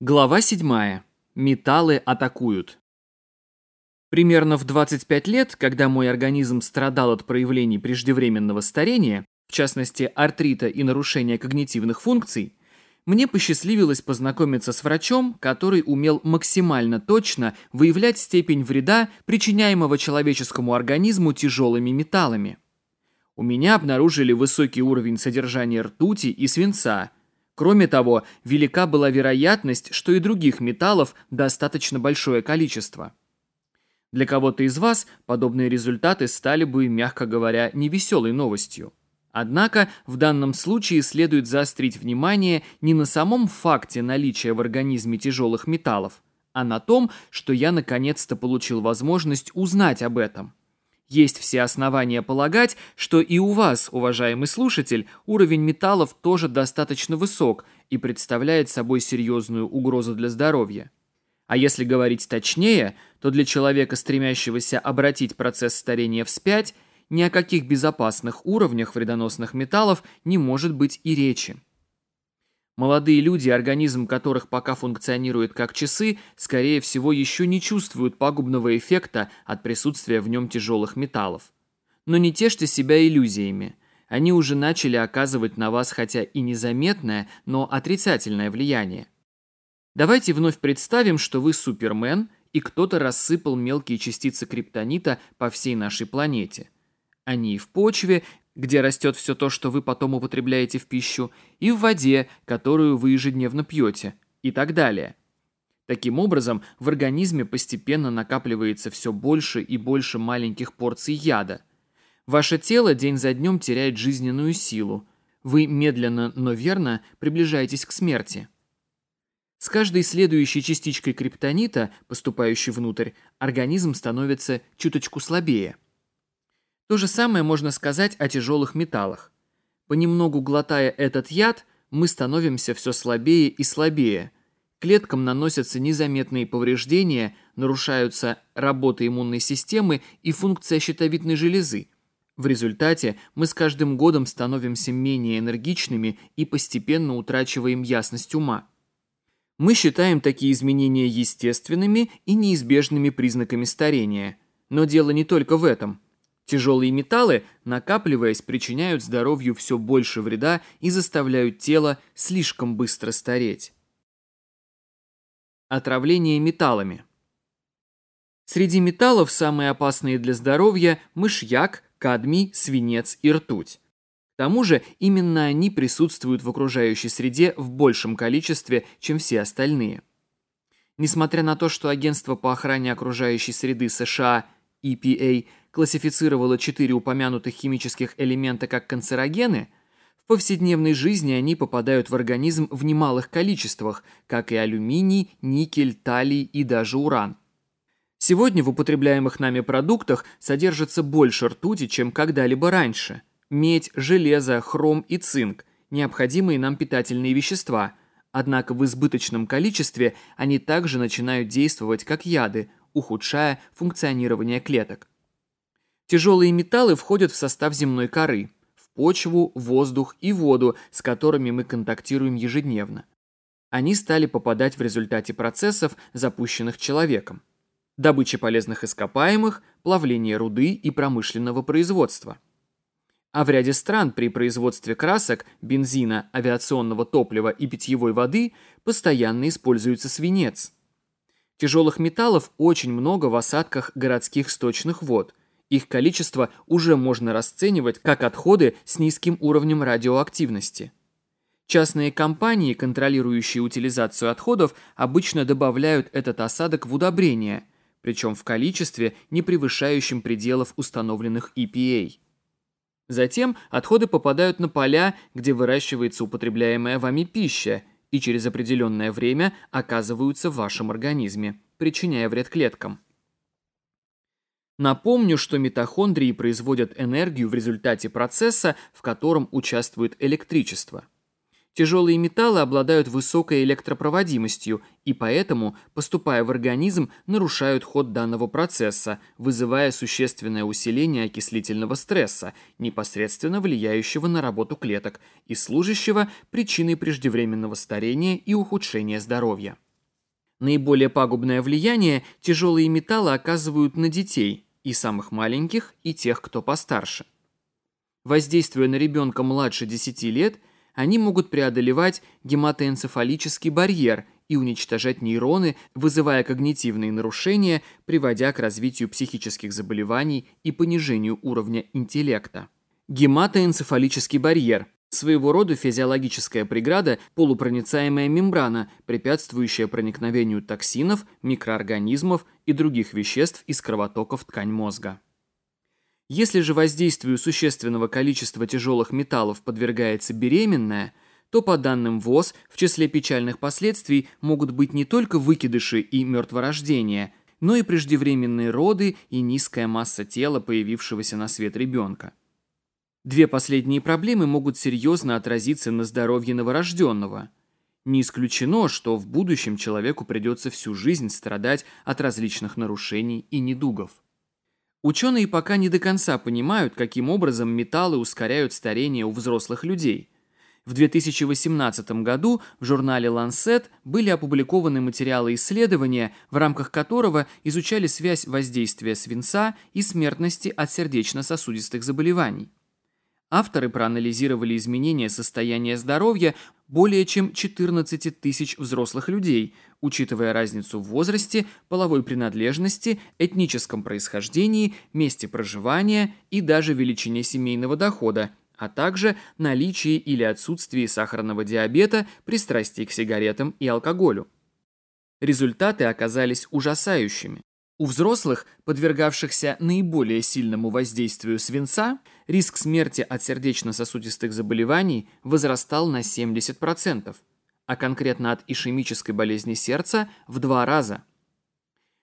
Глава 7. Металлы атакуют. Примерно в 25 лет, когда мой организм страдал от проявлений преждевременного старения, в частности артрита и нарушения когнитивных функций, мне посчастливилось познакомиться с врачом, который умел максимально точно выявлять степень вреда, причиняемого человеческому организму тяжелыми металлами. У меня обнаружили высокий уровень содержания ртути и свинца – Кроме того, велика была вероятность, что и других металлов достаточно большое количество. Для кого-то из вас подобные результаты стали бы, мягко говоря, невеселой новостью. Однако в данном случае следует заострить внимание не на самом факте наличия в организме тяжелых металлов, а на том, что я наконец-то получил возможность узнать об этом. Есть все основания полагать, что и у вас, уважаемый слушатель, уровень металлов тоже достаточно высок и представляет собой серьезную угрозу для здоровья. А если говорить точнее, то для человека, стремящегося обратить процесс старения вспять, ни о каких безопасных уровнях вредоносных металлов не может быть и речи. Молодые люди, организм которых пока функционирует как часы, скорее всего еще не чувствуют пагубного эффекта от присутствия в нем тяжелых металлов. Но не тешьте себя иллюзиями. Они уже начали оказывать на вас хотя и незаметное, но отрицательное влияние. Давайте вновь представим, что вы Супермен, и кто-то рассыпал мелкие частицы криптонита по всей нашей планете. Они и в почве, где растет все то, что вы потом употребляете в пищу, и в воде, которую вы ежедневно пьете, и так далее. Таким образом, в организме постепенно накапливается все больше и больше маленьких порций яда. Ваше тело день за днем теряет жизненную силу. Вы медленно, но верно приближаетесь к смерти. С каждой следующей частичкой криптонита, поступающей внутрь, организм становится чуточку слабее – то же самое можно сказать о тяжелых металлах. Понемногу глотая этот яд, мы становимся все слабее и слабее. Клеткам наносятся незаметные повреждения, нарушаются работы иммунной системы и функция щитовидной железы. В результате мы с каждым годом становимся менее энергичными и постепенно утрачиваем ясность ума. Мы считаем такие изменения естественными и неизбежными признаками старения. Но дело не только в этом – Тяжелые металлы, накапливаясь, причиняют здоровью все больше вреда и заставляют тело слишком быстро стареть. Отравление металлами. Среди металлов самые опасные для здоровья – мышьяк, кадмий, свинец и ртуть. К тому же именно они присутствуют в окружающей среде в большем количестве, чем все остальные. Несмотря на то, что Агентство по охране окружающей среды США, EPA – классифицировала четыре упомянутых химических элемента как канцерогены, в повседневной жизни они попадают в организм в немалых количествах, как и алюминий, никель, талий и даже уран. Сегодня в употребляемых нами продуктах содержится больше ртути, чем когда-либо раньше. Медь, железо, хром и цинк – необходимые нам питательные вещества. Однако в избыточном количестве они также начинают действовать как яды, ухудшая функционирование клеток. Тяжелые металлы входят в состав земной коры, в почву, воздух и воду, с которыми мы контактируем ежедневно. Они стали попадать в результате процессов, запущенных человеком. Добыча полезных ископаемых, плавление руды и промышленного производства. А в ряде стран при производстве красок, бензина, авиационного топлива и питьевой воды постоянно используется свинец. Тяжелых металлов очень много в осадках городских сточных вод – их количество уже можно расценивать как отходы с низким уровнем радиоактивности. Частные компании, контролирующие утилизацию отходов, обычно добавляют этот осадок в удобрения, причем в количестве, не превышающем пределов установленных EPA. Затем отходы попадают на поля, где выращивается употребляемая вами пища, и через определенное время оказываются в вашем организме, причиняя вред клеткам. Напомню, что митохондрии производят энергию в результате процесса, в котором участвует электричество. Тяжелые металлы обладают высокой электропроводимостью и поэтому, поступая в организм, нарушают ход данного процесса, вызывая существенное усиление окислительного стресса, непосредственно влияющего на работу клеток и служащего причиной преждевременного старения и ухудшения здоровья. Наиболее пагубное влияние тяжелые металлы оказывают на детей – и самых маленьких, и тех, кто постарше. Воздействуя на ребенка младше 10 лет, они могут преодолевать гематоэнцефалический барьер и уничтожать нейроны, вызывая когнитивные нарушения, приводя к развитию психических заболеваний и понижению уровня интеллекта. Гематоэнцефалический барьер – своего рода физиологическая преграда, полупроницаемая мембрана, препятствующая проникновению токсинов, микроорганизмов и других веществ из кровотоков ткань мозга. Если же воздействию существенного количества тяжелых металлов подвергается беременная, то по данным ВОЗ в числе печальных последствий могут быть не только выкидыши и мертворождение, но и преждевременные роды и низкая масса тела появившегося на свет ребенка. Две последние проблемы могут серьезно отразиться на здоровье новорожденного. Не исключено, что в будущем человеку придется всю жизнь страдать от различных нарушений и недугов. Ученые пока не до конца понимают, каким образом металлы ускоряют старение у взрослых людей. В 2018 году в журнале Lancet были опубликованы материалы исследования, в рамках которого изучали связь воздействия свинца и смертности от сердечно-сосудистых заболеваний. Авторы проанализировали изменения состояния здоровья более чем 14 тысяч взрослых людей, учитывая разницу в возрасте, половой принадлежности, этническом происхождении, месте проживания и даже величине семейного дохода, а также наличие или отсутствие сахарного диабета, пристрастий к сигаретам и алкоголю. Результаты оказались ужасающими. У взрослых, подвергавшихся наиболее сильному воздействию свинца, риск смерти от сердечно-сосудистых заболеваний возрастал на 70%, а конкретно от ишемической болезни сердца в два раза.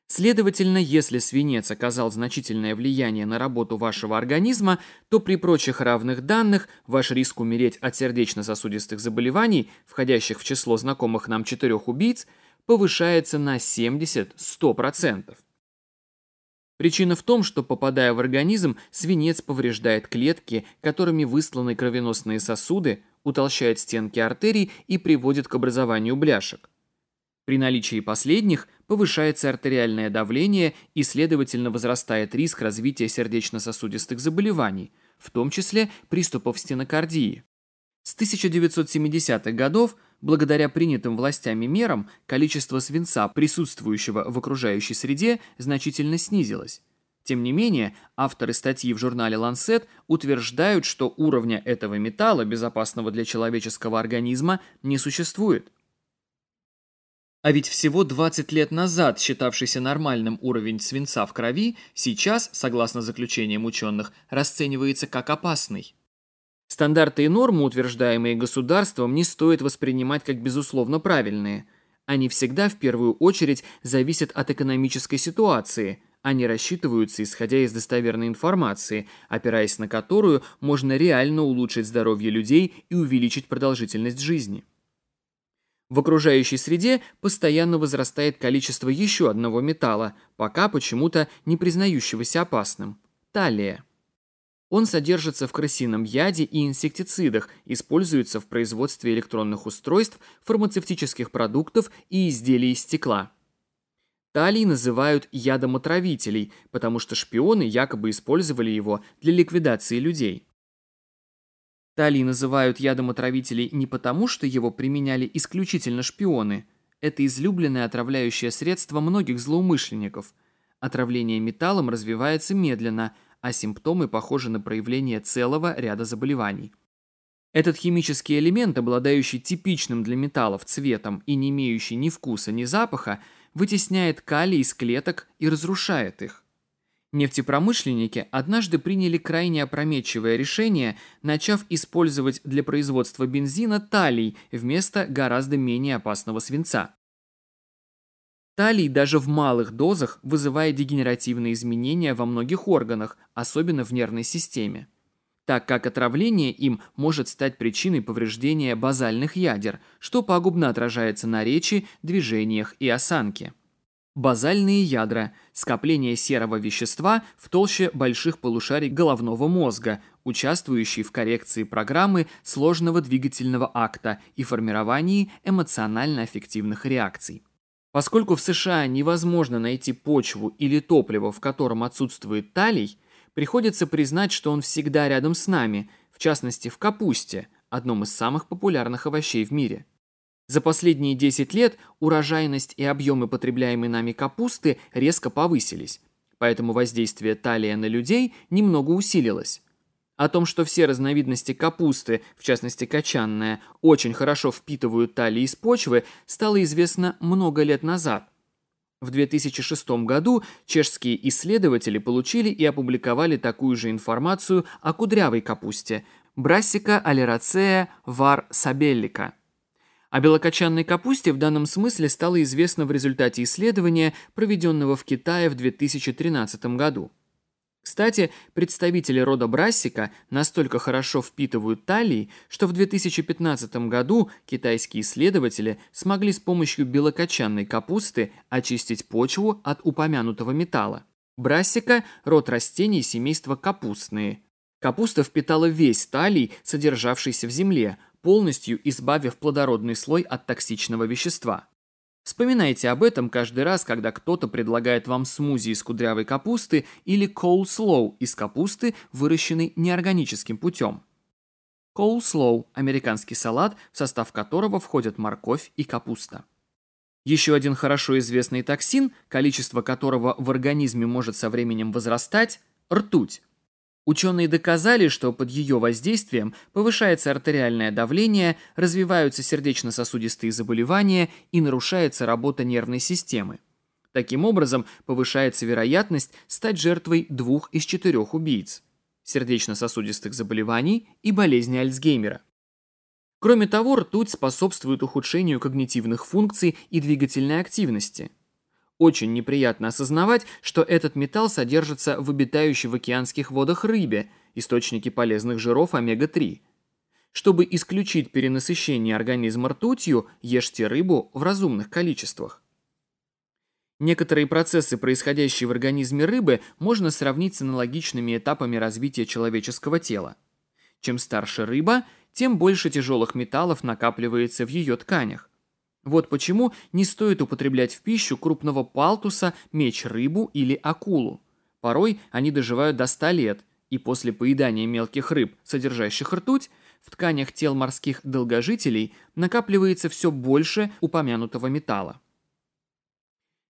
Следовательно, если свинец оказал значительное влияние на работу вашего организма, то при прочих равных данных ваш риск умереть от сердечно-сосудистых заболеваний, входящих в число знакомых нам четырех убийц, повышается на 70-100%. Причина в том, что, попадая в организм, свинец повреждает клетки, которыми высланы кровеносные сосуды, утолщает стенки артерий и приводит к образованию бляшек. При наличии последних повышается артериальное давление и, следовательно, возрастает риск развития сердечно-сосудистых заболеваний, в том числе приступов стенокардии. С 1970-х годов Благодаря принятым властями мерам количество свинца, присутствующего в окружающей среде, значительно снизилось. Тем не менее, авторы статьи в журнале Lancet утверждают, что уровня этого металла, безопасного для человеческого организма, не существует. А ведь всего 20 лет назад считавшийся нормальным уровень свинца в крови сейчас, согласно заключениям ученых, расценивается как опасный. Стандарты и нормы, утверждаемые государством, не стоит воспринимать как безусловно правильные. Они всегда в первую очередь зависят от экономической ситуации. Они рассчитываются, исходя из достоверной информации, опираясь на которую можно реально улучшить здоровье людей и увеличить продолжительность жизни. В окружающей среде постоянно возрастает количество еще одного металла, пока почему-то не признающегося опасным – талия. Он содержится в крысином яде и инсектицидах, используется в производстве электронных устройств, фармацевтических продуктов и изделий из стекла. Талий называют ядом отравителей, потому что шпионы якобы использовали его для ликвидации людей. Талий называют ядом отравителей не потому, что его применяли исключительно шпионы. Это излюбленное отравляющее средство многих злоумышленников. Отравление металлом развивается медленно, а симптомы похожи на проявление целого ряда заболеваний. Этот химический элемент, обладающий типичным для металлов цветом и не имеющий ни вкуса, ни запаха, вытесняет калий из клеток и разрушает их. Нефтепромышленники однажды приняли крайне опрометчивое решение, начав использовать для производства бензина талий вместо гораздо менее опасного свинца. Талий даже в малых дозах вызывает дегенеративные изменения во многих органах, особенно в нервной системе. Так как отравление им может стать причиной повреждения базальных ядер, что пагубно отражается на речи, движениях и осанке. Базальные ядра – скопление серого вещества в толще больших полушарий головного мозга, участвующие в коррекции программы сложного двигательного акта и формировании эмоционально-аффективных реакций. Поскольку в США невозможно найти почву или топливо, в котором отсутствует талий, приходится признать, что он всегда рядом с нами, в частности в капусте, одном из самых популярных овощей в мире. За последние 10 лет урожайность и объемы потребляемой нами капусты резко повысились, поэтому воздействие талия на людей немного усилилось. О том, что все разновидности капусты, в частности качанная, очень хорошо впитывают талий из почвы, стало известно много лет назад. В 2006 году чешские исследователи получили и опубликовали такую же информацию о кудрявой капусте – Brassica oleracea var sabellica. О белокочанной капусте в данном смысле стало известно в результате исследования, проведенного в Китае в 2013 году. Кстати, представители рода Брассика настолько хорошо впитывают талии, что в 2015 году китайские исследователи смогли с помощью белокочанной капусты очистить почву от упомянутого металла. Брассика – род растений семейства капустные. Капуста впитала весь талий, содержавшийся в земле, полностью избавив плодородный слой от токсичного вещества. Вспоминайте об этом каждый раз, когда кто-то предлагает вам смузи из кудрявой капусты или коулслоу из капусты, выращенной неорганическим путем. Коулслоу – американский салат, в состав которого входят морковь и капуста. Еще один хорошо известный токсин, количество которого в организме может со временем возрастать – ртуть – Ученые доказали, что под ее воздействием повышается артериальное давление, развиваются сердечно-сосудистые заболевания и нарушается работа нервной системы. Таким образом, повышается вероятность стать жертвой двух из четырех убийц – сердечно-сосудистых заболеваний и болезни Альцгеймера. Кроме того, ртуть способствует ухудшению когнитивных функций и двигательной активности – очень неприятно осознавать, что этот металл содержится в обитающей в океанских водах рыбе, источнике полезных жиров омега-3. Чтобы исключить перенасыщение организма ртутью, ешьте рыбу в разумных количествах. Некоторые процессы, происходящие в организме рыбы, можно сравнить с аналогичными этапами развития человеческого тела. Чем старше рыба, тем больше тяжелых металлов накапливается в ее тканях. Вот почему не стоит употреблять в пищу крупного палтуса, меч рыбу или акулу. Порой они доживают до 100 лет, и после поедания мелких рыб, содержащих ртуть, в тканях тел морских долгожителей накапливается все больше упомянутого металла.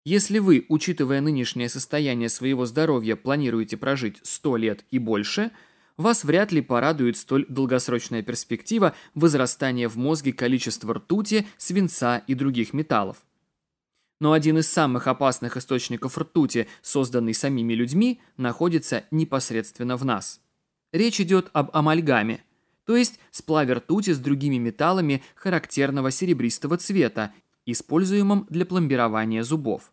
Если вы, учитывая нынешнее состояние своего здоровья, планируете прожить 100 лет и больше – вас вряд ли порадует столь долгосрочная перспектива возрастания в мозге количества ртути, свинца и других металлов. Но один из самых опасных источников ртути, созданный самими людьми, находится непосредственно в нас. Речь идет об амальгаме, то есть сплаве ртути с другими металлами характерного серебристого цвета, используемом для пломбирования зубов.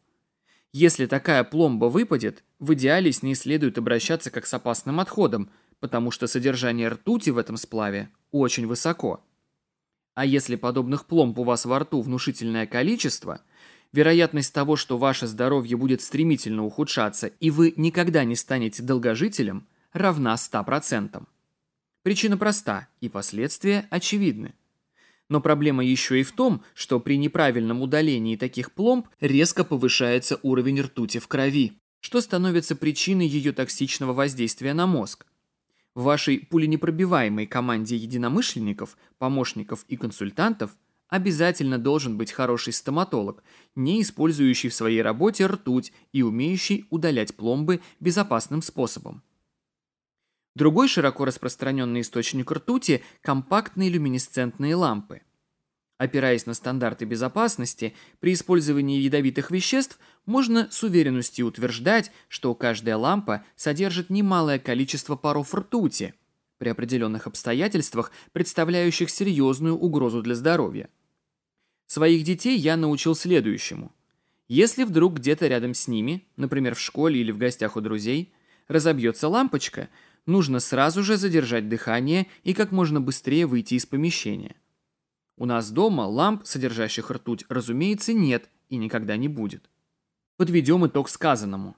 Если такая пломба выпадет, в идеале с ней следует обращаться как с опасным отходом, потому что содержание ртути в этом сплаве очень высоко. А если подобных пломб у вас во рту внушительное количество, вероятность того, что ваше здоровье будет стремительно ухудшаться и вы никогда не станете долгожителем, равна 100%. Причина проста и последствия очевидны. Но проблема еще и в том, что при неправильном удалении таких пломб резко повышается уровень ртути в крови, что становится причиной ее токсичного воздействия на мозг, в вашей пуленепробиваемой команде единомышленников, помощников и консультантов обязательно должен быть хороший стоматолог, не использующий в своей работе ртуть и умеющий удалять пломбы безопасным способом. Другой широко распространенный источник ртути – компактные люминесцентные лампы. Опираясь на стандарты безопасности, при использовании ядовитых веществ – можно с уверенностью утверждать, что каждая лампа содержит немалое количество паров ртути, при определенных обстоятельствах, представляющих серьезную угрозу для здоровья. Своих детей я научил следующему. Если вдруг где-то рядом с ними, например, в школе или в гостях у друзей, разобьется лампочка, нужно сразу же задержать дыхание и как можно быстрее выйти из помещения. У нас дома ламп, содержащих ртуть, разумеется, нет и никогда не будет. Подведем итог сказанному.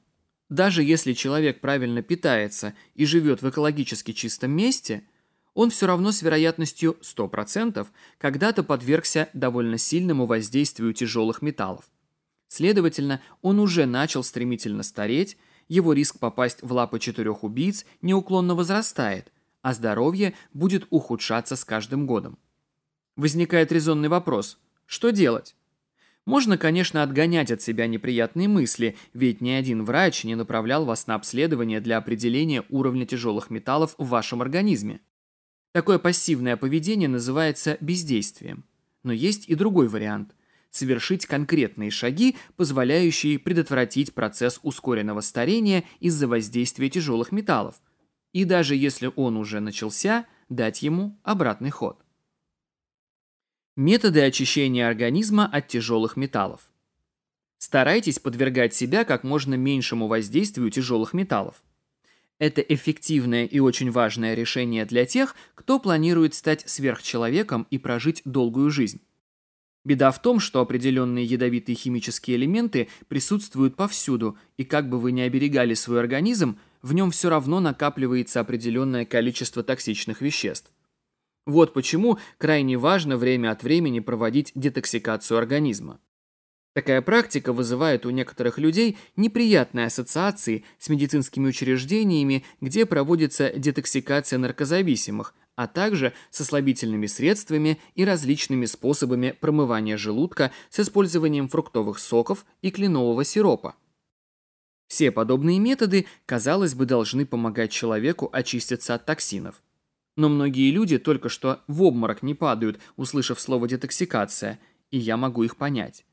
Даже если человек правильно питается и живет в экологически чистом месте, он все равно с вероятностью 100% когда-то подвергся довольно сильному воздействию тяжелых металлов. Следовательно, он уже начал стремительно стареть, его риск попасть в лапы четырех убийц неуклонно возрастает, а здоровье будет ухудшаться с каждым годом. Возникает резонный вопрос – что делать? Можно, конечно, отгонять от себя неприятные мысли, ведь ни один врач не направлял вас на обследование для определения уровня тяжелых металлов в вашем организме. Такое пассивное поведение называется бездействием. Но есть и другой вариант – совершить конкретные шаги, позволяющие предотвратить процесс ускоренного старения из-за воздействия тяжелых металлов. И даже если он уже начался, дать ему обратный ход. Методы очищения организма от тяжелых металлов. Старайтесь подвергать себя как можно меньшему воздействию тяжелых металлов. Это эффективное и очень важное решение для тех, кто планирует стать сверхчеловеком и прожить долгую жизнь. Беда в том, что определенные ядовитые химические элементы присутствуют повсюду, и как бы вы ни оберегали свой организм, в нем все равно накапливается определенное количество токсичных веществ. Вот почему крайне важно время от времени проводить детоксикацию организма. Такая практика вызывает у некоторых людей неприятные ассоциации с медицинскими учреждениями, где проводится детоксикация наркозависимых, а также со слабительными средствами и различными способами промывания желудка с использованием фруктовых соков и кленового сиропа. Все подобные методы, казалось бы, должны помогать человеку очиститься от токсинов. Но многие люди только что в обморок не падают, услышав слово детоксикация, и я могу их понять.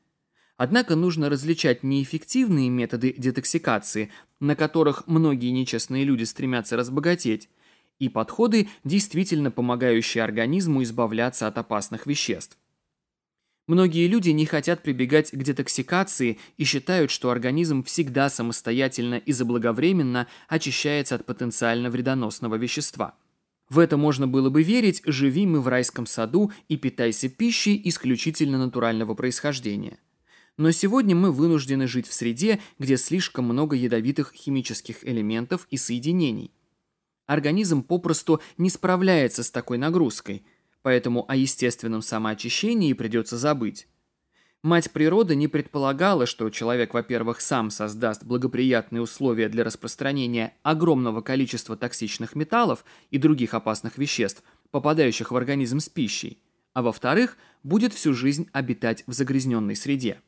Однако нужно различать неэффективные методы детоксикации, на которых многие нечестные люди стремятся разбогатеть, и подходы, действительно помогающие организму избавляться от опасных веществ. Многие люди не хотят прибегать к детоксикации и считают, что организм всегда самостоятельно и заблаговременно очищается от потенциально вредоносного вещества. В это можно было бы верить, живи мы в райском саду и питайся пищей исключительно натурального происхождения. Но сегодня мы вынуждены жить в среде, где слишком много ядовитых химических элементов и соединений. Организм попросту не справляется с такой нагрузкой, поэтому о естественном самоочищении придется забыть. Мать природы не предполагала, что человек, во-первых, сам создаст благоприятные условия для распространения огромного количества токсичных металлов и других опасных веществ, попадающих в организм с пищей, а во-вторых, будет всю жизнь обитать в загрязненной среде.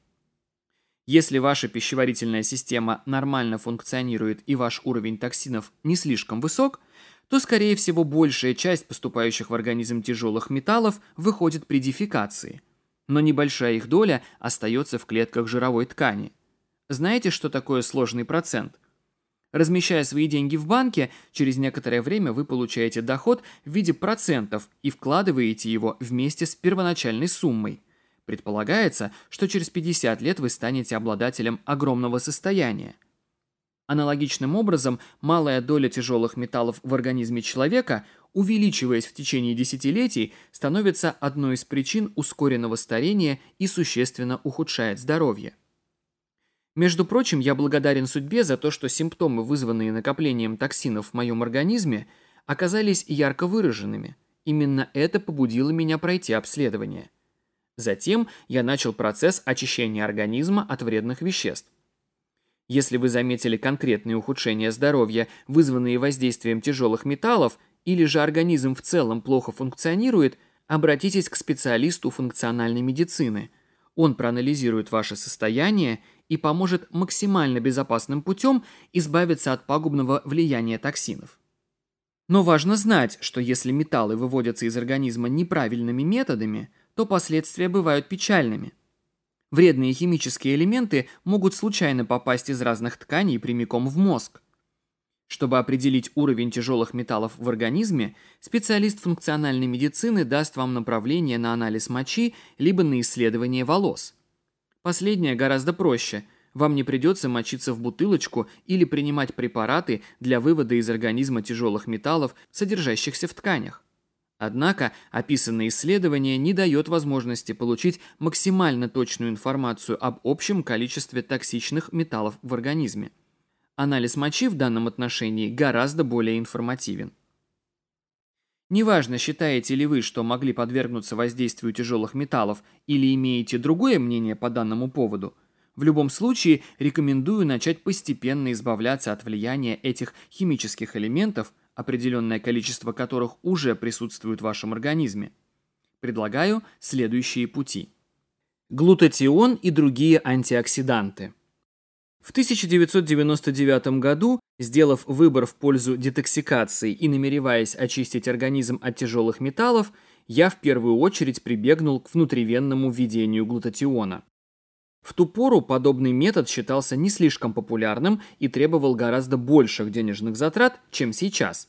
Если ваша пищеварительная система нормально функционирует и ваш уровень токсинов не слишком высок, то, скорее всего, большая часть поступающих в организм тяжелых металлов выходит при дефекации – но небольшая их доля остается в клетках жировой ткани. Знаете, что такое сложный процент? Размещая свои деньги в банке, через некоторое время вы получаете доход в виде процентов и вкладываете его вместе с первоначальной суммой. Предполагается, что через 50 лет вы станете обладателем огромного состояния. Аналогичным образом, малая доля тяжелых металлов в организме человека – увеличиваясь в течение десятилетий, становится одной из причин ускоренного старения и существенно ухудшает здоровье. Между прочим, я благодарен судьбе за то, что симптомы, вызванные накоплением токсинов в моем организме, оказались ярко выраженными. Именно это побудило меня пройти обследование. Затем я начал процесс очищения организма от вредных веществ. Если вы заметили конкретные ухудшения здоровья, вызванные воздействием тяжелых металлов или же организм в целом плохо функционирует, обратитесь к специалисту функциональной медицины. Он проанализирует ваше состояние и поможет максимально безопасным путем избавиться от пагубного влияния токсинов. Но важно знать, что если металлы выводятся из организма неправильными методами, то последствия бывают печальными. Вредные химические элементы могут случайно попасть из разных тканей прямиком в мозг. Чтобы определить уровень тяжелых металлов в организме, специалист функциональной медицины даст вам направление на анализ мочи либо на исследование волос. Последнее гораздо проще. Вам не придется мочиться в бутылочку или принимать препараты для вывода из организма тяжелых металлов, содержащихся в тканях. Однако описанное исследование не дает возможности получить максимально точную информацию об общем количестве токсичных металлов в организме. Анализ мочи в данном отношении гораздо более информативен. Неважно, считаете ли вы, что могли подвергнуться воздействию тяжелых металлов или имеете другое мнение по данному поводу, в любом случае рекомендую начать постепенно избавляться от влияния этих химических элементов, определенное количество которых уже присутствует в вашем организме. Предлагаю следующие пути. Глутатион и другие антиоксиданты – в 1999 году, сделав выбор в пользу детоксикации и намереваясь очистить организм от тяжелых металлов, я в первую очередь прибегнул к внутривенному введению глутатиона. В ту пору подобный метод считался не слишком популярным и требовал гораздо больших денежных затрат, чем сейчас.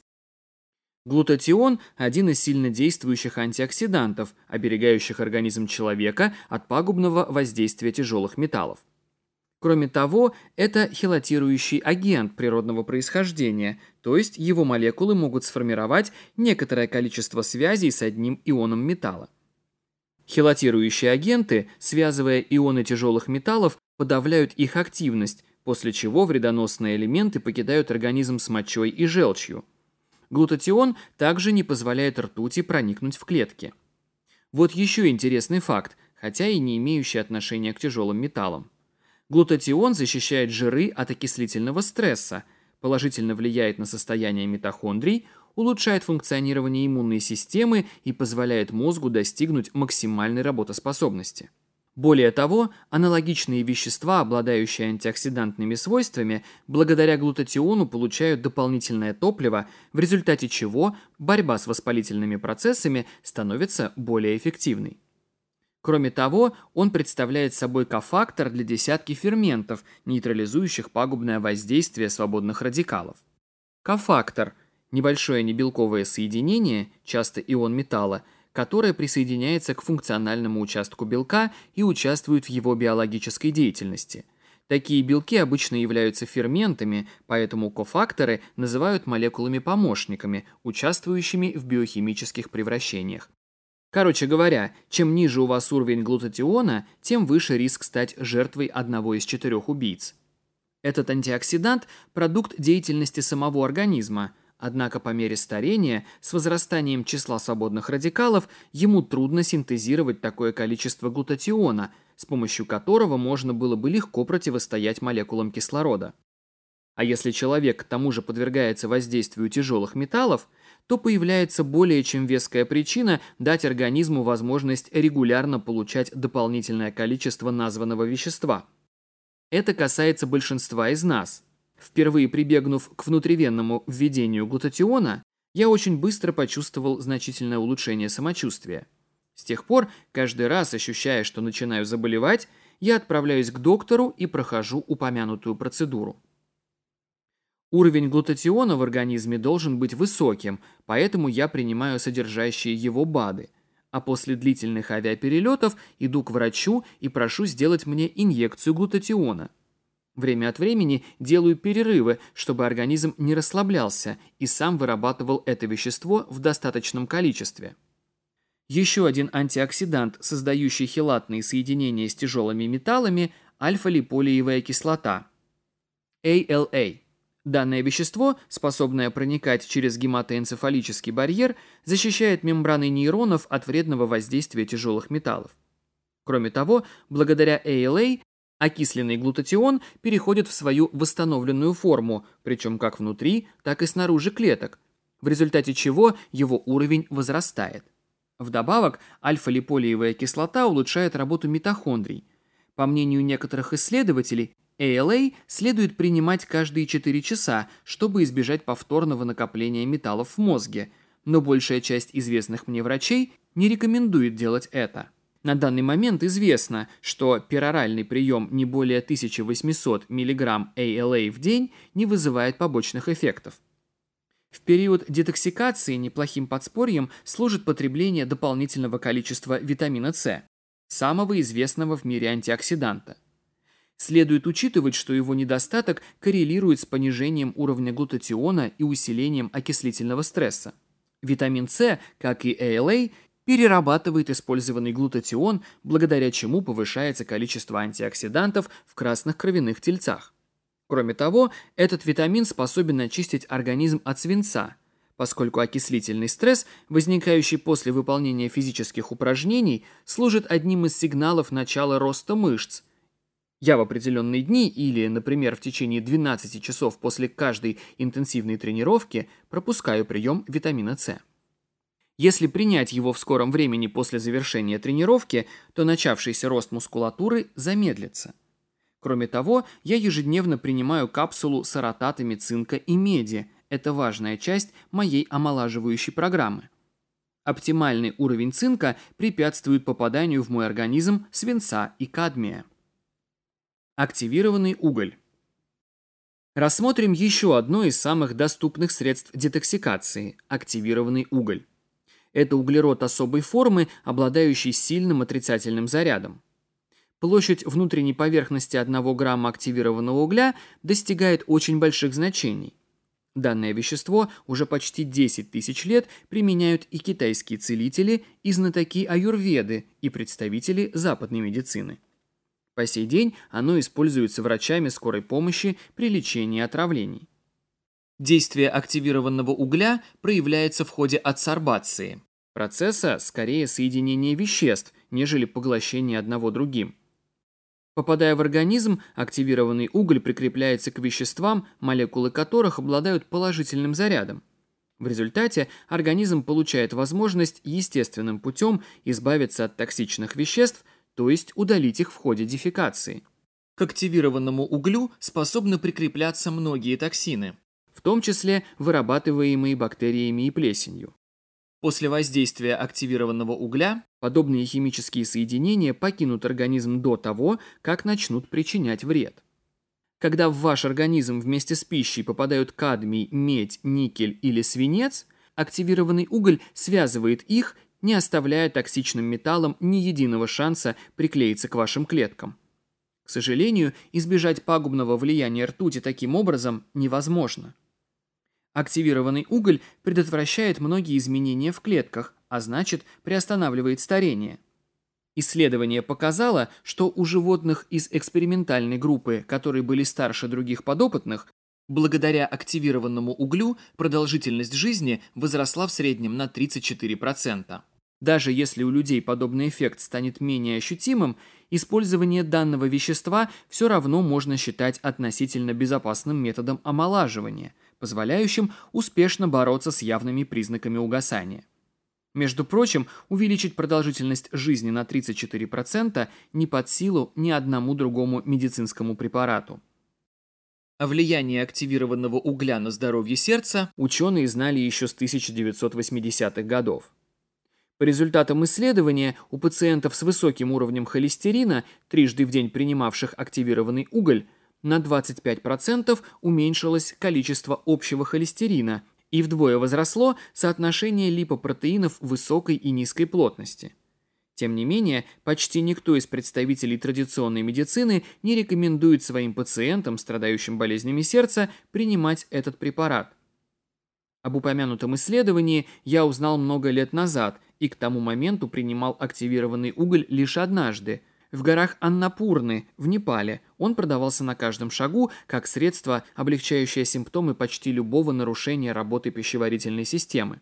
Глутатион – один из сильно действующих антиоксидантов, оберегающих организм человека от пагубного воздействия тяжелых металлов. Кроме того, это хелатирующий агент природного происхождения, то есть его молекулы могут сформировать некоторое количество связей с одним ионом металла. Хелатирующие агенты, связывая ионы тяжелых металлов, подавляют их активность, после чего вредоносные элементы покидают организм с мочой и желчью. Глутатион также не позволяет ртути проникнуть в клетки. Вот еще интересный факт, хотя и не имеющий отношения к тяжелым металлам. Глутатион защищает жиры от окислительного стресса, положительно влияет на состояние митохондрий, улучшает функционирование иммунной системы и позволяет мозгу достигнуть максимальной работоспособности. Более того, аналогичные вещества, обладающие антиоксидантными свойствами, благодаря глутатиону получают дополнительное топливо, в результате чего борьба с воспалительными процессами становится более эффективной. Кроме того, он представляет собой кофактор для десятки ферментов, нейтрализующих пагубное воздействие свободных радикалов. Кофактор – небольшое небелковое соединение, часто ион металла, которое присоединяется к функциональному участку белка и участвует в его биологической деятельности. Такие белки обычно являются ферментами, поэтому кофакторы называют молекулами-помощниками, участвующими в биохимических превращениях. Короче говоря, чем ниже у вас уровень глутатиона, тем выше риск стать жертвой одного из четырех убийц. Этот антиоксидант – продукт деятельности самого организма, однако по мере старения, с возрастанием числа свободных радикалов, ему трудно синтезировать такое количество глутатиона, с помощью которого можно было бы легко противостоять молекулам кислорода. А если человек к тому же подвергается воздействию тяжелых металлов – то появляется более чем веская причина дать организму возможность регулярно получать дополнительное количество названного вещества. Это касается большинства из нас. Впервые прибегнув к внутривенному введению глутатиона, я очень быстро почувствовал значительное улучшение самочувствия. С тех пор, каждый раз ощущая, что начинаю заболевать, я отправляюсь к доктору и прохожу упомянутую процедуру. Уровень глутатиона в организме должен быть высоким, поэтому я принимаю содержащие его БАДы. А после длительных авиаперелетов иду к врачу и прошу сделать мне инъекцию глутатиона. Время от времени делаю перерывы, чтобы организм не расслаблялся и сам вырабатывал это вещество в достаточном количестве. Еще один антиоксидант, создающий хелатные соединения с тяжелыми металлами – альфа-липолиевая кислота – ALA. Данное вещество, способное проникать через гематоэнцефалический барьер, защищает мембраны нейронов от вредного воздействия тяжелых металлов. Кроме того, благодаря ALA окисленный глутатион переходит в свою восстановленную форму, причем как внутри, так и снаружи клеток, в результате чего его уровень возрастает. Вдобавок, альфа-липолиевая кислота улучшает работу митохондрий. По мнению некоторых исследователей, ALA следует принимать каждые 4 часа, чтобы избежать повторного накопления металлов в мозге, но большая часть известных мне врачей не рекомендует делать это. На данный момент известно, что пероральный прием не более 1800 мг ALA в день не вызывает побочных эффектов. В период детоксикации неплохим подспорьем служит потребление дополнительного количества витамина С, самого известного в мире антиоксиданта. Следует учитывать, что его недостаток коррелирует с понижением уровня глутатиона и усилением окислительного стресса. Витамин С, как и ALA, перерабатывает использованный глутатион, благодаря чему повышается количество антиоксидантов в красных кровяных тельцах. Кроме того, этот витамин способен очистить организм от свинца, поскольку окислительный стресс, возникающий после выполнения физических упражнений, служит одним из сигналов начала роста мышц – я в определенные дни или, например, в течение 12 часов после каждой интенсивной тренировки пропускаю прием витамина С. Если принять его в скором времени после завершения тренировки, то начавшийся рост мускулатуры замедлится. Кроме того, я ежедневно принимаю капсулу с арататами цинка и меди. Это важная часть моей омолаживающей программы. Оптимальный уровень цинка препятствует попаданию в мой организм свинца и кадмия. Активированный уголь. Рассмотрим еще одно из самых доступных средств детоксикации – активированный уголь. Это углерод особой формы, обладающий сильным отрицательным зарядом. Площадь внутренней поверхности 1 грамма активированного угля достигает очень больших значений. Данное вещество уже почти 10 тысяч лет применяют и китайские целители, и знатоки аюрведы, и представители западной медицины. По сей день оно используется врачами скорой помощи при лечении отравлений. Действие активированного угля проявляется в ходе адсорбации, процесса скорее соединения веществ, нежели поглощения одного другим. Попадая в организм, активированный уголь прикрепляется к веществам, молекулы которых обладают положительным зарядом. В результате организм получает возможность естественным путем избавиться от токсичных веществ, то есть удалить их в ходе дефекации. К активированному углю способны прикрепляться многие токсины, в том числе вырабатываемые бактериями и плесенью. После воздействия активированного угля подобные химические соединения покинут организм до того, как начнут причинять вред. Когда в ваш организм вместе с пищей попадают кадмий, медь, никель или свинец, активированный уголь связывает их не оставляя токсичным металлам ни единого шанса приклеиться к вашим клеткам. К сожалению, избежать пагубного влияния ртути таким образом невозможно. Активированный уголь предотвращает многие изменения в клетках, а значит приостанавливает старение. Исследование показало, что у животных из экспериментальной группы, которые были старше других подопытных, благодаря активированному углю продолжительность жизни возросла в среднем на 34%. Даже если у людей подобный эффект станет менее ощутимым, использование данного вещества все равно можно считать относительно безопасным методом омолаживания, позволяющим успешно бороться с явными признаками угасания. Между прочим, увеличить продолжительность жизни на 34% не под силу ни одному другому медицинскому препарату. О влиянии активированного угля на здоровье сердца ученые знали еще с 1980-х годов. По результатам исследования у пациентов с высоким уровнем холестерина, трижды в день принимавших активированный уголь, на 25% уменьшилось количество общего холестерина и вдвое возросло соотношение липопротеинов высокой и низкой плотности. Тем не менее, почти никто из представителей традиционной медицины не рекомендует своим пациентам, страдающим болезнями сердца, принимать этот препарат. Об упомянутом исследовании я узнал много лет назад и к тому моменту принимал активированный уголь лишь однажды. В горах Аннапурны, в Непале, он продавался на каждом шагу как средство, облегчающее симптомы почти любого нарушения работы пищеварительной системы.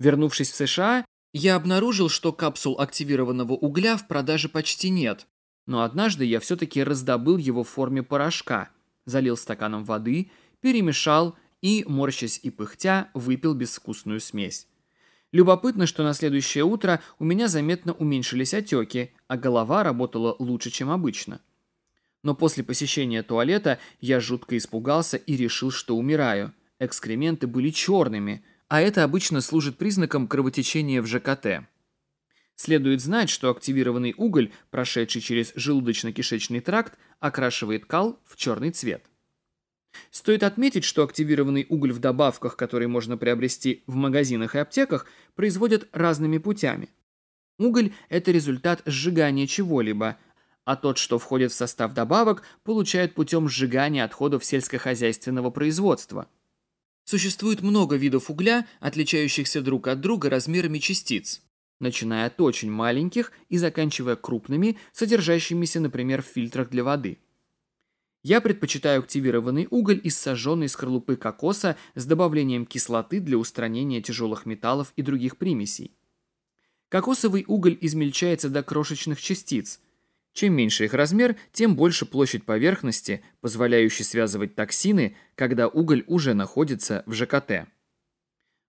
Вернувшись в США, я обнаружил, что капсул активированного угля в продаже почти нет. Но однажды я все-таки раздобыл его в форме порошка, залил стаканом воды, перемешал и, морщась и пыхтя, выпил безвкусную смесь. Любопытно, что на следующее утро у меня заметно уменьшились отеки, а голова работала лучше, чем обычно. Но после посещения туалета я жутко испугался и решил, что умираю. Экскременты были черными, а это обычно служит признаком кровотечения в ЖКТ. Следует знать, что активированный уголь, прошедший через желудочно-кишечный тракт, окрашивает кал в черный цвет. Стоит отметить, что активированный уголь в добавках, который можно приобрести в магазинах и аптеках, производят разными путями. Уголь – это результат сжигания чего-либо, а тот, что входит в состав добавок, получают путем сжигания отходов сельскохозяйственного производства. Существует много видов угля, отличающихся друг от друга размерами частиц, начиная от очень маленьких и заканчивая крупными, содержащимися, например, в фильтрах для воды – я предпочитаю активированный уголь из сожженной скорлупы кокоса с добавлением кислоты для устранения тяжелых металлов и других примесей. Кокосовый уголь измельчается до крошечных частиц. Чем меньше их размер, тем больше площадь поверхности, позволяющей связывать токсины, когда уголь уже находится в ЖКТ.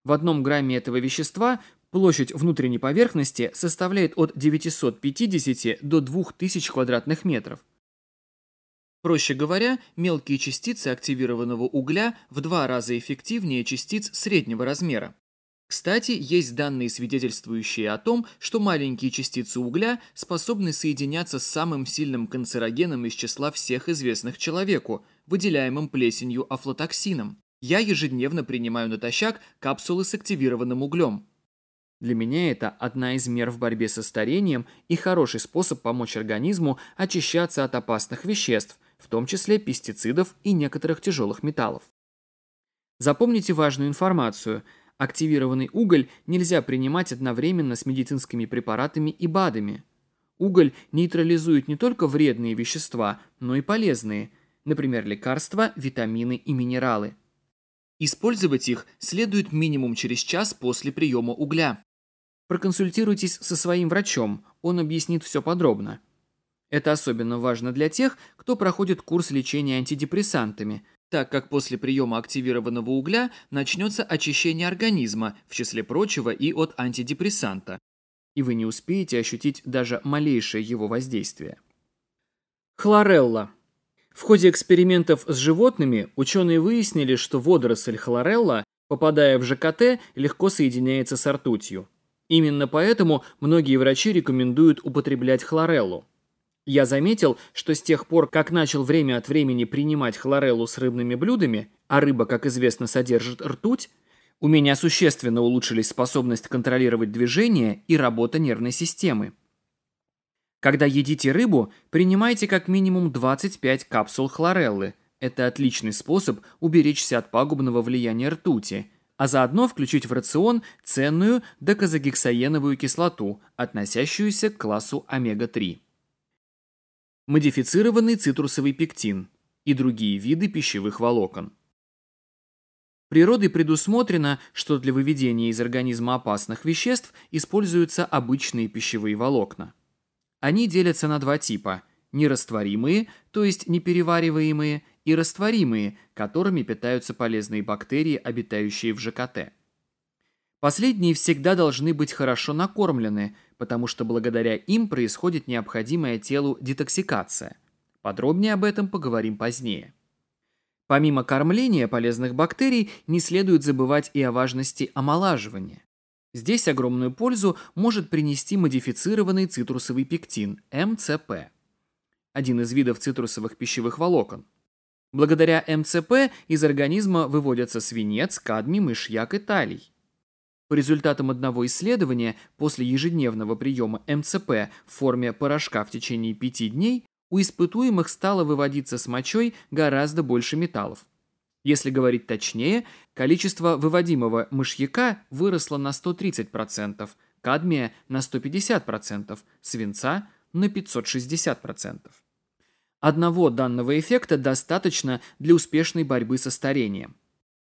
В одном грамме этого вещества площадь внутренней поверхности составляет от 950 до 2000 квадратных метров. Проще говоря, мелкие частицы активированного угля в два раза эффективнее частиц среднего размера. Кстати, есть данные, свидетельствующие о том, что маленькие частицы угля способны соединяться с самым сильным канцерогеном из числа всех известных человеку, выделяемым плесенью афлотоксином. Я ежедневно принимаю натощак капсулы с активированным углем. Для меня это одна из мер в борьбе со старением и хороший способ помочь организму очищаться от опасных веществ, в том числе пестицидов и некоторых тяжелых металлов. Запомните важную информацию. Активированный уголь нельзя принимать одновременно с медицинскими препаратами и БАДами. Уголь нейтрализует не только вредные вещества, но и полезные, например, лекарства, витамины и минералы. Использовать их следует минимум через час после приема угля. Проконсультируйтесь со своим врачом, он объяснит все подробно. Это особенно важно для тех, кто проходит курс лечения антидепрессантами, так как после приема активированного угля начнется очищение организма, в числе прочего и от антидепрессанта. И вы не успеете ощутить даже малейшее его воздействие. Хлорелла. В ходе экспериментов с животными ученые выяснили, что водоросль хлорелла, попадая в ЖКТ, легко соединяется с ртутью. Именно поэтому многие врачи рекомендуют употреблять хлореллу. Я заметил, что с тех пор, как начал время от времени принимать хлореллу с рыбными блюдами, а рыба, как известно, содержит ртуть, у меня существенно улучшились способность контролировать движение и работа нервной системы. Когда едите рыбу, принимайте как минимум 25 капсул хлореллы. Это отличный способ уберечься от пагубного влияния ртути, а заодно включить в рацион ценную доказогексаеновую кислоту, относящуюся к классу омега-3 модифицированный цитрусовый пектин и другие виды пищевых волокон. Природой предусмотрено, что для выведения из организма опасных веществ используются обычные пищевые волокна. Они делятся на два типа – нерастворимые, то есть неперевариваемые, и растворимые, которыми питаются полезные бактерии, обитающие в ЖКТ. Последние всегда должны быть хорошо накормлены, потому что благодаря им происходит необходимая телу детоксикация. Подробнее об этом поговорим позднее. Помимо кормления полезных бактерий, не следует забывать и о важности омолаживания. Здесь огромную пользу может принести модифицированный цитрусовый пектин – МЦП. Один из видов цитрусовых пищевых волокон. Благодаря МЦП из организма выводятся свинец, кадмий, мышьяк и талий. По результатам одного исследования, после ежедневного приема МЦП в форме порошка в течение пяти дней, у испытуемых стало выводиться с мочой гораздо больше металлов. Если говорить точнее, количество выводимого мышьяка выросло на 130%, кадмия на 150%, свинца на 560%. Одного данного эффекта достаточно для успешной борьбы со старением –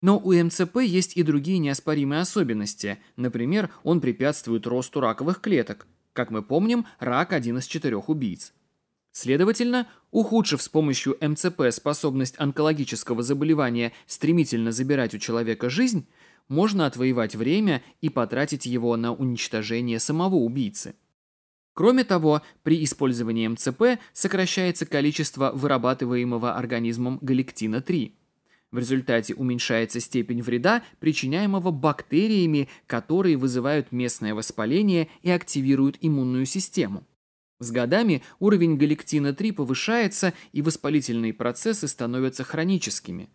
но у МЦП есть и другие неоспоримые особенности. Например, он препятствует росту раковых клеток. Как мы помним, рак – один из четырех убийц. Следовательно, ухудшив с помощью МЦП способность онкологического заболевания стремительно забирать у человека жизнь, можно отвоевать время и потратить его на уничтожение самого убийцы. Кроме того, при использовании МЦП сокращается количество вырабатываемого организмом галектина-3. В результате уменьшается степень вреда, причиняемого бактериями, которые вызывают местное воспаление и активируют иммунную систему. С годами уровень галектина-3 повышается, и воспалительные процессы становятся хроническими.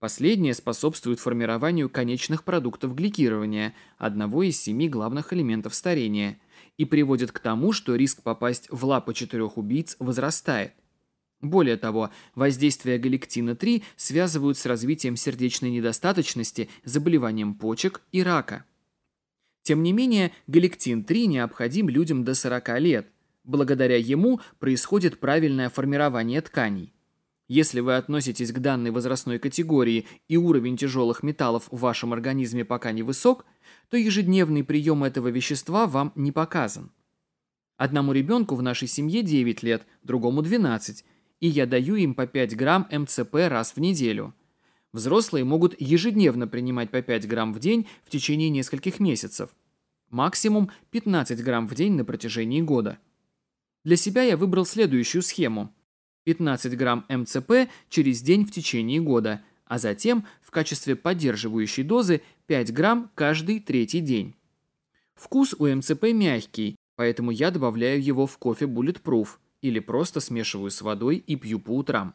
Последнее способствует формированию конечных продуктов гликирования, одного из семи главных элементов старения, и приводит к тому, что риск попасть в лапы четырех убийц возрастает. Более того, воздействие галектина-3 связывают с развитием сердечной недостаточности, заболеванием почек и рака. Тем не менее, галектин-3 необходим людям до 40 лет. Благодаря ему происходит правильное формирование тканей. Если вы относитесь к данной возрастной категории и уровень тяжелых металлов в вашем организме пока не высок, то ежедневный прием этого вещества вам не показан. Одному ребенку в нашей семье 9 лет, другому 12, и я даю им по 5 грамм МЦП раз в неделю. Взрослые могут ежедневно принимать по 5 грамм в день в течение нескольких месяцев. Максимум 15 грамм в день на протяжении года. Для себя я выбрал следующую схему. 15 грамм МЦП через день в течение года, а затем в качестве поддерживающей дозы 5 грамм каждый третий день. Вкус у МЦП мягкий, поэтому я добавляю его в кофе Bulletproof – или просто смешиваю с водой и пью по утрам.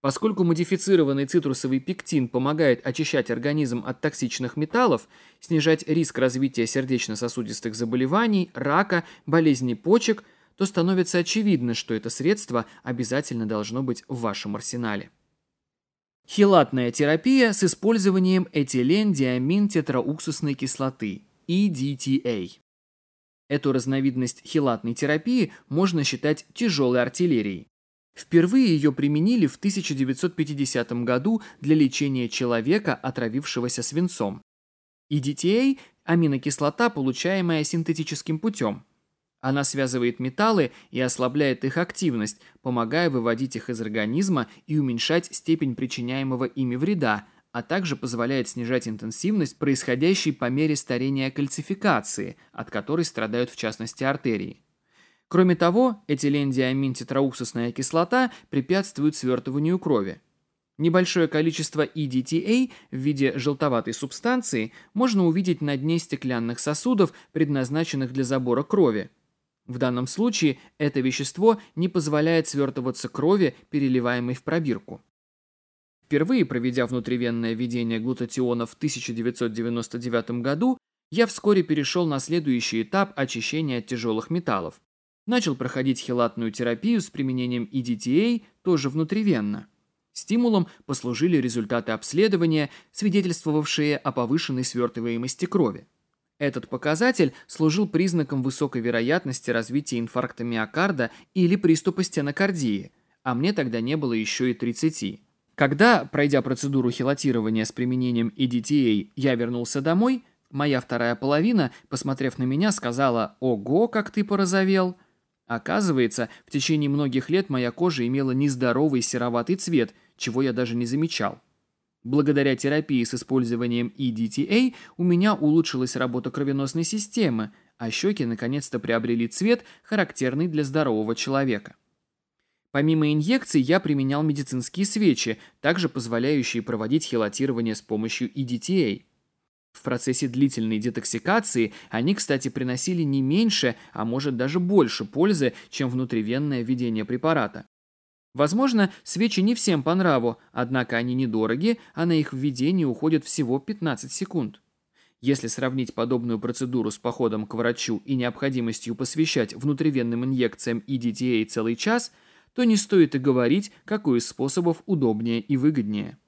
Поскольку модифицированный цитрусовый пектин помогает очищать организм от токсичных металлов, снижать риск развития сердечно-сосудистых заболеваний, рака, болезней почек, то становится очевидно, что это средство обязательно должно быть в вашем арсенале. Хилатная терапия с использованием этилендиамин тетрауксусной кислоты, EDTA. Эту разновидность хилатной терапии можно считать тяжелой артиллерией. Впервые ее применили в 1950 году для лечения человека, отравившегося свинцом. И DTA – аминокислота, получаемая синтетическим путем. Она связывает металлы и ослабляет их активность, помогая выводить их из организма и уменьшать степень причиняемого ими вреда – а также позволяет снижать интенсивность, происходящей по мере старения кальцификации, от которой страдают в частности артерии. Кроме того, этилендиаминтетрауксусная кислота препятствует свертыванию крови. Небольшое количество EDTA в виде желтоватой субстанции можно увидеть на дне стеклянных сосудов, предназначенных для забора крови. В данном случае это вещество не позволяет свертываться крови, переливаемой в пробирку. Впервые проведя внутривенное введение глутатиона в 1999 году, я вскоре перешел на следующий этап очищения от тяжелых металлов. Начал проходить хелатную терапию с применением EDTA, тоже внутривенно. Стимулом послужили результаты обследования, свидетельствовавшие о повышенной свертываемости крови. Этот показатель служил признаком высокой вероятности развития инфаркта миокарда или приступа стенокардии, а мне тогда не было еще и 30. Когда, пройдя процедуру хелатирования с применением EDTA, я вернулся домой, моя вторая половина, посмотрев на меня, сказала «Ого, как ты порозовел!». Оказывается, в течение многих лет моя кожа имела нездоровый сероватый цвет, чего я даже не замечал. Благодаря терапии с использованием EDTA у меня улучшилась работа кровеносной системы, а щеки наконец-то приобрели цвет, характерный для здорового человека. Помимо инъекций я применял медицинские свечи, также позволяющие проводить хелатирование с помощью EDTA. В процессе длительной детоксикации они, кстати, приносили не меньше, а может даже больше пользы, чем внутривенное введение препарата. Возможно, свечи не всем по нраву, однако они недороги, а на их введение уходит всего 15 секунд. Если сравнить подобную процедуру с походом к врачу и необходимостью посвящать внутривенным инъекциям EDTA целый час – то не стоит и говорить, какой из способов удобнее и выгоднее.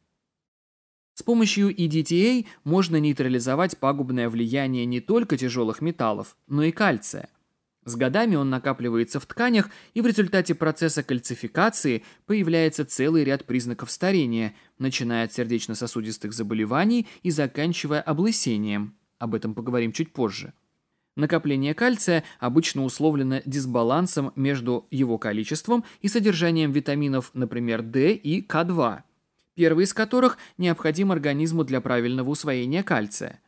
С помощью EDTA можно нейтрализовать пагубное влияние не только тяжелых металлов, но и кальция. С годами он накапливается в тканях, и в результате процесса кальцификации появляется целый ряд признаков старения, начиная от сердечно-сосудистых заболеваний и заканчивая облысением. Об этом поговорим чуть позже. Накопление кальция обычно условлено дисбалансом между его количеством и содержанием витаминов, например, D и К2, первый из которых необходим организму для правильного усвоения кальция.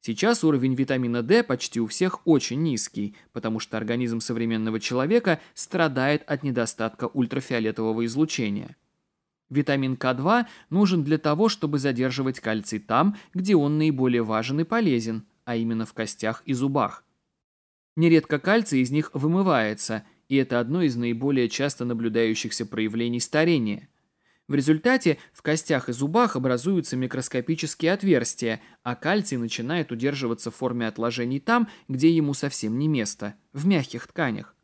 Сейчас уровень витамина D почти у всех очень низкий, потому что организм современного человека страдает от недостатка ультрафиолетового излучения. Витамин К2 нужен для того, чтобы задерживать кальций там, где он наиболее важен и полезен, а именно в костях и зубах. Нередко кальций из них вымывается, и это одно из наиболее часто наблюдающихся проявлений старения. В результате в костях и зубах образуются микроскопические отверстия, а кальций начинает удерживаться в форме отложений там, где ему совсем не место, в мягких тканях.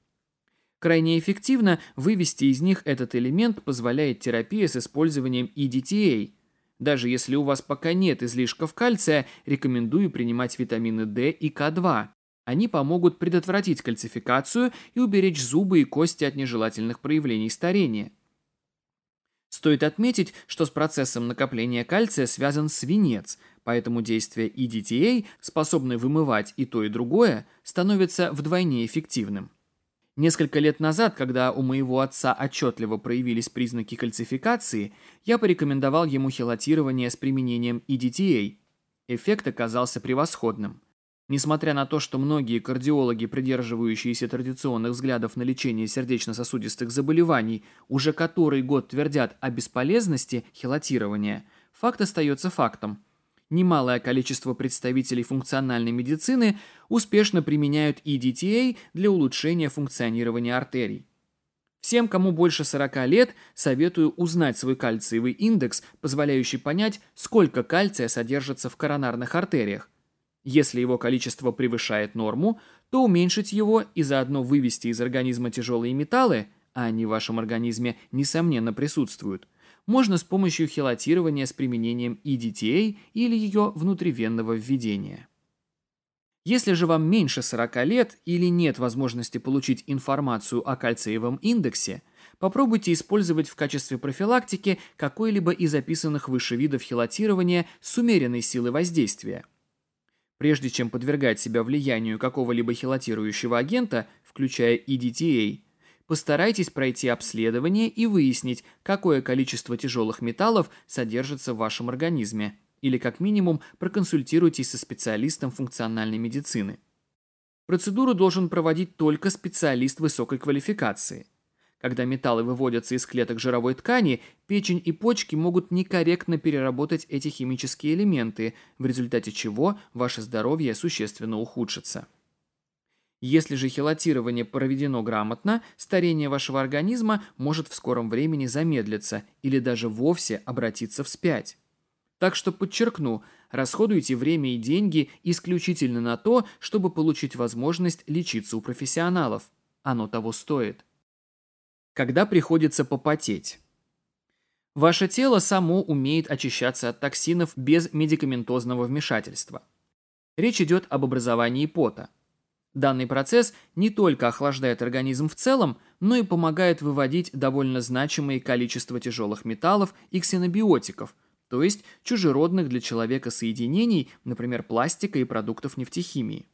Крайне эффективно вывести из них этот элемент позволяет терапия с использованием EDTA. Даже если у вас пока нет излишков кальция, рекомендую принимать витамины D и K2. Они помогут предотвратить кальцификацию и уберечь зубы и кости от нежелательных проявлений старения. Стоит отметить, что с процессом накопления кальция связан свинец, поэтому действия EDTA, способные вымывать и то, и другое, становятся вдвойне эффективным. Несколько лет назад, когда у моего отца отчетливо проявились признаки кальцификации, я порекомендовал ему хелатирование с применением EDTA. Эффект оказался превосходным – Несмотря на то, что многие кардиологи, придерживающиеся традиционных взглядов на лечение сердечно-сосудистых заболеваний, уже который год твердят о бесполезности хелатирования, факт остается фактом. Немалое количество представителей функциональной медицины успешно применяют EDTA для улучшения функционирования артерий. Всем, кому больше 40 лет, советую узнать свой кальциевый индекс, позволяющий понять, сколько кальция содержится в коронарных артериях, если его количество превышает норму, то уменьшить его и заодно вывести из организма тяжелые металлы, а они в вашем организме, несомненно, присутствуют, можно с помощью хелатирования с применением EDTA или ее внутривенного введения. Если же вам меньше 40 лет или нет возможности получить информацию о кальциевом индексе, попробуйте использовать в качестве профилактики какой-либо из описанных выше видов хелатирования с умеренной силой воздействия – Прежде чем подвергать себя влиянию какого-либо хилотирующего агента, включая и DTA, постарайтесь пройти обследование и выяснить, какое количество тяжелых металлов содержится в вашем организме, или как минимум проконсультируйтесь со специалистом функциональной медицины. Процедуру должен проводить только специалист высокой квалификации – когда металлы выводятся из клеток жировой ткани, печень и почки могут некорректно переработать эти химические элементы, в результате чего ваше здоровье существенно ухудшится. Если же хелатирование проведено грамотно, старение вашего организма может в скором времени замедлиться или даже вовсе обратиться вспять. Так что подчеркну, расходуйте время и деньги исключительно на то, чтобы получить возможность лечиться у профессионалов. Оно того стоит когда приходится попотеть. Ваше тело само умеет очищаться от токсинов без медикаментозного вмешательства. Речь идет об образовании пота. Данный процесс не только охлаждает организм в целом, но и помогает выводить довольно значимые количество тяжелых металлов и ксенобиотиков, то есть чужеродных для человека соединений, например, пластика и продуктов нефтехимии.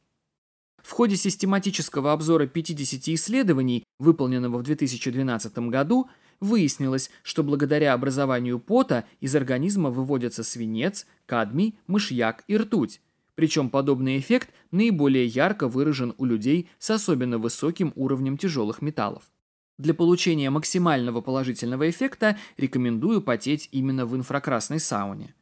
В ходе систематического обзора 50 исследований, выполненного в 2012 году, выяснилось, что благодаря образованию пота из организма выводятся свинец, кадмий, мышьяк и ртуть. Причем подобный эффект наиболее ярко выражен у людей с особенно высоким уровнем тяжелых металлов. Для получения максимального положительного эффекта рекомендую потеть именно в инфракрасной сауне.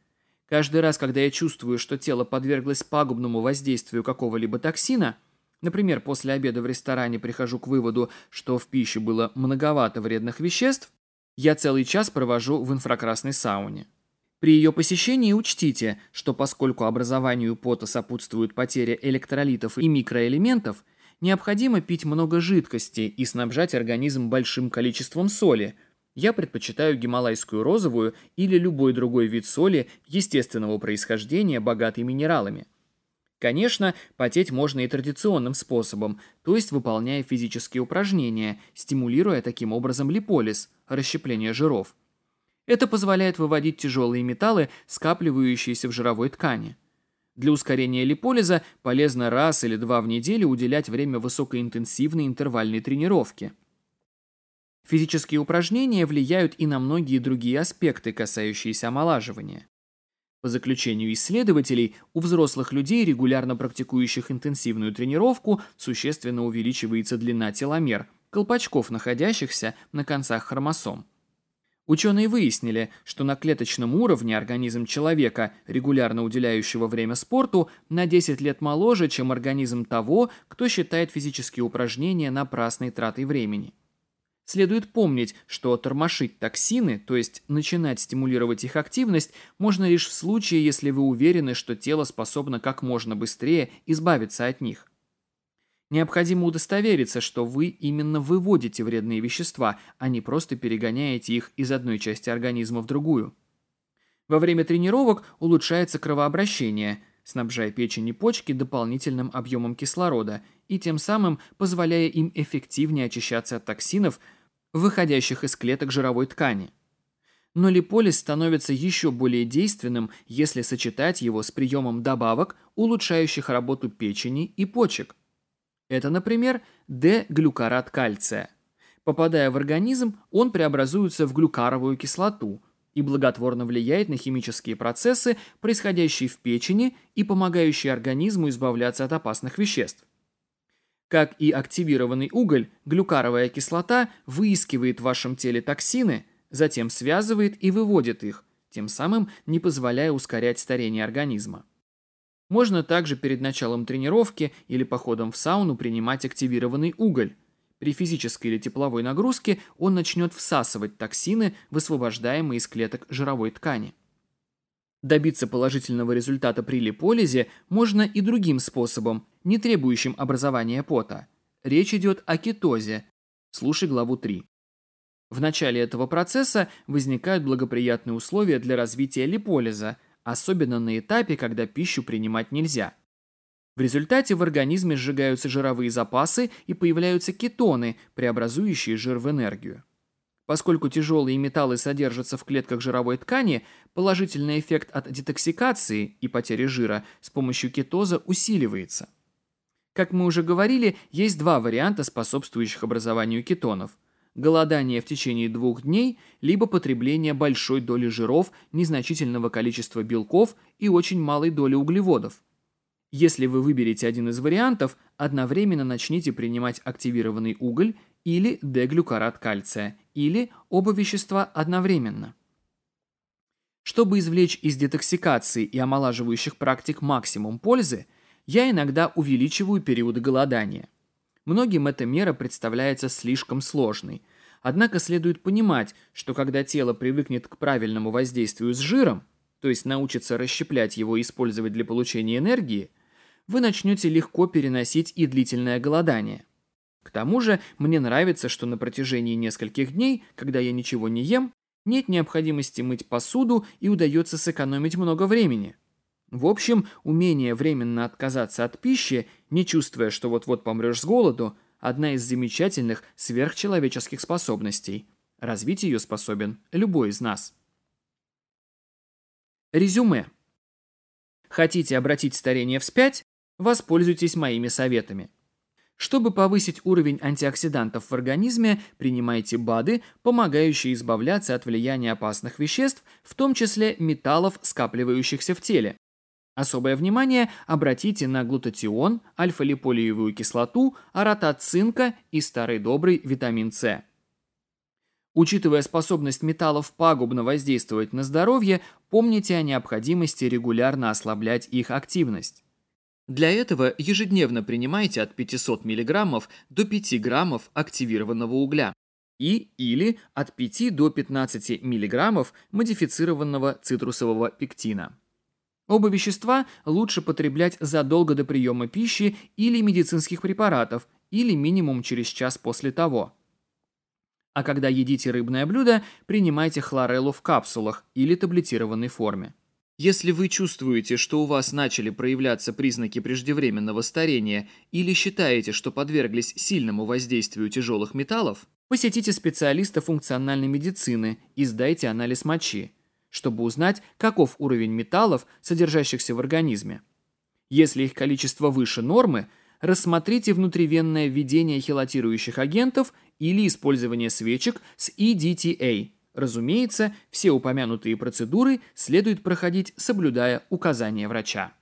Каждый раз, когда я чувствую, что тело подверглось пагубному воздействию какого-либо токсина – Например, после обеда в ресторане прихожу к выводу, что в пище было многовато вредных веществ, я целый час провожу в инфракрасной сауне. При ее посещении учтите, что поскольку образованию пота сопутствует потеря электролитов и микроэлементов, необходимо пить много жидкости и снабжать организм большим количеством соли. Я предпочитаю гималайскую розовую или любой другой вид соли естественного происхождения, богатый минералами. Конечно, потеть можно и традиционным способом, то есть выполняя физические упражнения, стимулируя таким образом липолиз, расщепление жиров. Это позволяет выводить тяжелые металлы, скапливающиеся в жировой ткани. Для ускорения липолиза полезно раз или два в неделю уделять время высокоинтенсивной интервальной тренировке. Физические упражнения влияют и на многие другие аспекты, касающиеся омолаживания. По заключению исследователей, у взрослых людей, регулярно практикующих интенсивную тренировку, существенно увеличивается длина теломер, колпачков, находящихся на концах хромосом. Ученые выяснили, что на клеточном уровне организм человека, регулярно уделяющего время спорту, на 10 лет моложе, чем организм того, кто считает физические упражнения напрасной тратой времени. Следует помнить, что тормошить токсины, то есть начинать стимулировать их активность, можно лишь в случае, если вы уверены, что тело способно как можно быстрее избавиться от них. Необходимо удостовериться, что вы именно выводите вредные вещества, а не просто перегоняете их из одной части организма в другую. Во время тренировок улучшается кровообращение, снабжая печень и почки дополнительным объемом кислорода и тем самым позволяя им эффективнее очищаться от токсинов – выходящих из клеток жировой ткани. Но липолиз становится еще более действенным, если сочетать его с приемом добавок, улучшающих работу печени и почек. Это, например, D-глюкарат кальция. Попадая в организм, он преобразуется в глюкаровую кислоту и благотворно влияет на химические процессы, происходящие в печени и помогающие организму избавляться от опасных веществ. Как и активированный уголь, глюкаровая кислота выискивает в вашем теле токсины, затем связывает и выводит их, тем самым не позволяя ускорять старение организма. Можно также перед началом тренировки или походом в сауну принимать активированный уголь. При физической или тепловой нагрузке он начнет всасывать токсины, высвобождаемые из клеток жировой ткани. Добиться положительного результата при липолизе можно и другим способом – не требующим образования пота. Речь идет о кетозе. Слушай главу 3. В начале этого процесса возникают благоприятные условия для развития липолиза, особенно на этапе, когда пищу принимать нельзя. В результате в организме сжигаются жировые запасы и появляются кетоны, преобразующие жир в энергию. Поскольку тяжелые металлы содержатся в клетках жировой ткани, положительный эффект от детоксикации и потери жира с помощью кетоза усиливается. Как мы уже говорили, есть два варианта, способствующих образованию кетонов. Голодание в течение двух дней, либо потребление большой доли жиров, незначительного количества белков и очень малой доли углеводов. Если вы выберете один из вариантов, одновременно начните принимать активированный уголь или деглюкарат кальция, или оба вещества одновременно. Чтобы извлечь из детоксикации и омолаживающих практик максимум пользы – я иногда увеличиваю периоды голодания. Многим эта мера представляется слишком сложной. Однако следует понимать, что когда тело привыкнет к правильному воздействию с жиром, то есть научится расщеплять его и использовать для получения энергии, вы начнете легко переносить и длительное голодание. К тому же, мне нравится, что на протяжении нескольких дней, когда я ничего не ем, нет необходимости мыть посуду и удается сэкономить много времени. В общем, умение временно отказаться от пищи, не чувствуя, что вот-вот помрешь с голоду, одна из замечательных сверхчеловеческих способностей. Развить ее способен любой из нас. Резюме. Хотите обратить старение вспять? Воспользуйтесь моими советами. Чтобы повысить уровень антиоксидантов в организме, принимайте БАДы, помогающие избавляться от влияния опасных веществ, в том числе металлов, скапливающихся в теле. Особое внимание обратите на глутатион, альфа-липолиевую кислоту, аратоцинка и старый добрый витамин С. Учитывая способность металлов пагубно воздействовать на здоровье, помните о необходимости регулярно ослаблять их активность. Для этого ежедневно принимайте от 500 мг до 5 г активированного угля и или от 5 до 15 мг модифицированного цитрусового пектина. Оба вещества лучше потреблять задолго до приема пищи или медицинских препаратов, или минимум через час после того. А когда едите рыбное блюдо, принимайте хлореллу в капсулах или таблетированной форме. Если вы чувствуете, что у вас начали проявляться признаки преждевременного старения или считаете, что подверглись сильному воздействию тяжелых металлов, посетите специалиста функциональной медицины и сдайте анализ мочи чтобы узнать, каков уровень металлов, содержащихся в организме. Если их количество выше нормы, рассмотрите внутривенное введение хелатирующих агентов или использование свечек с EDTA. Разумеется, все упомянутые процедуры следует проходить, соблюдая указания врача.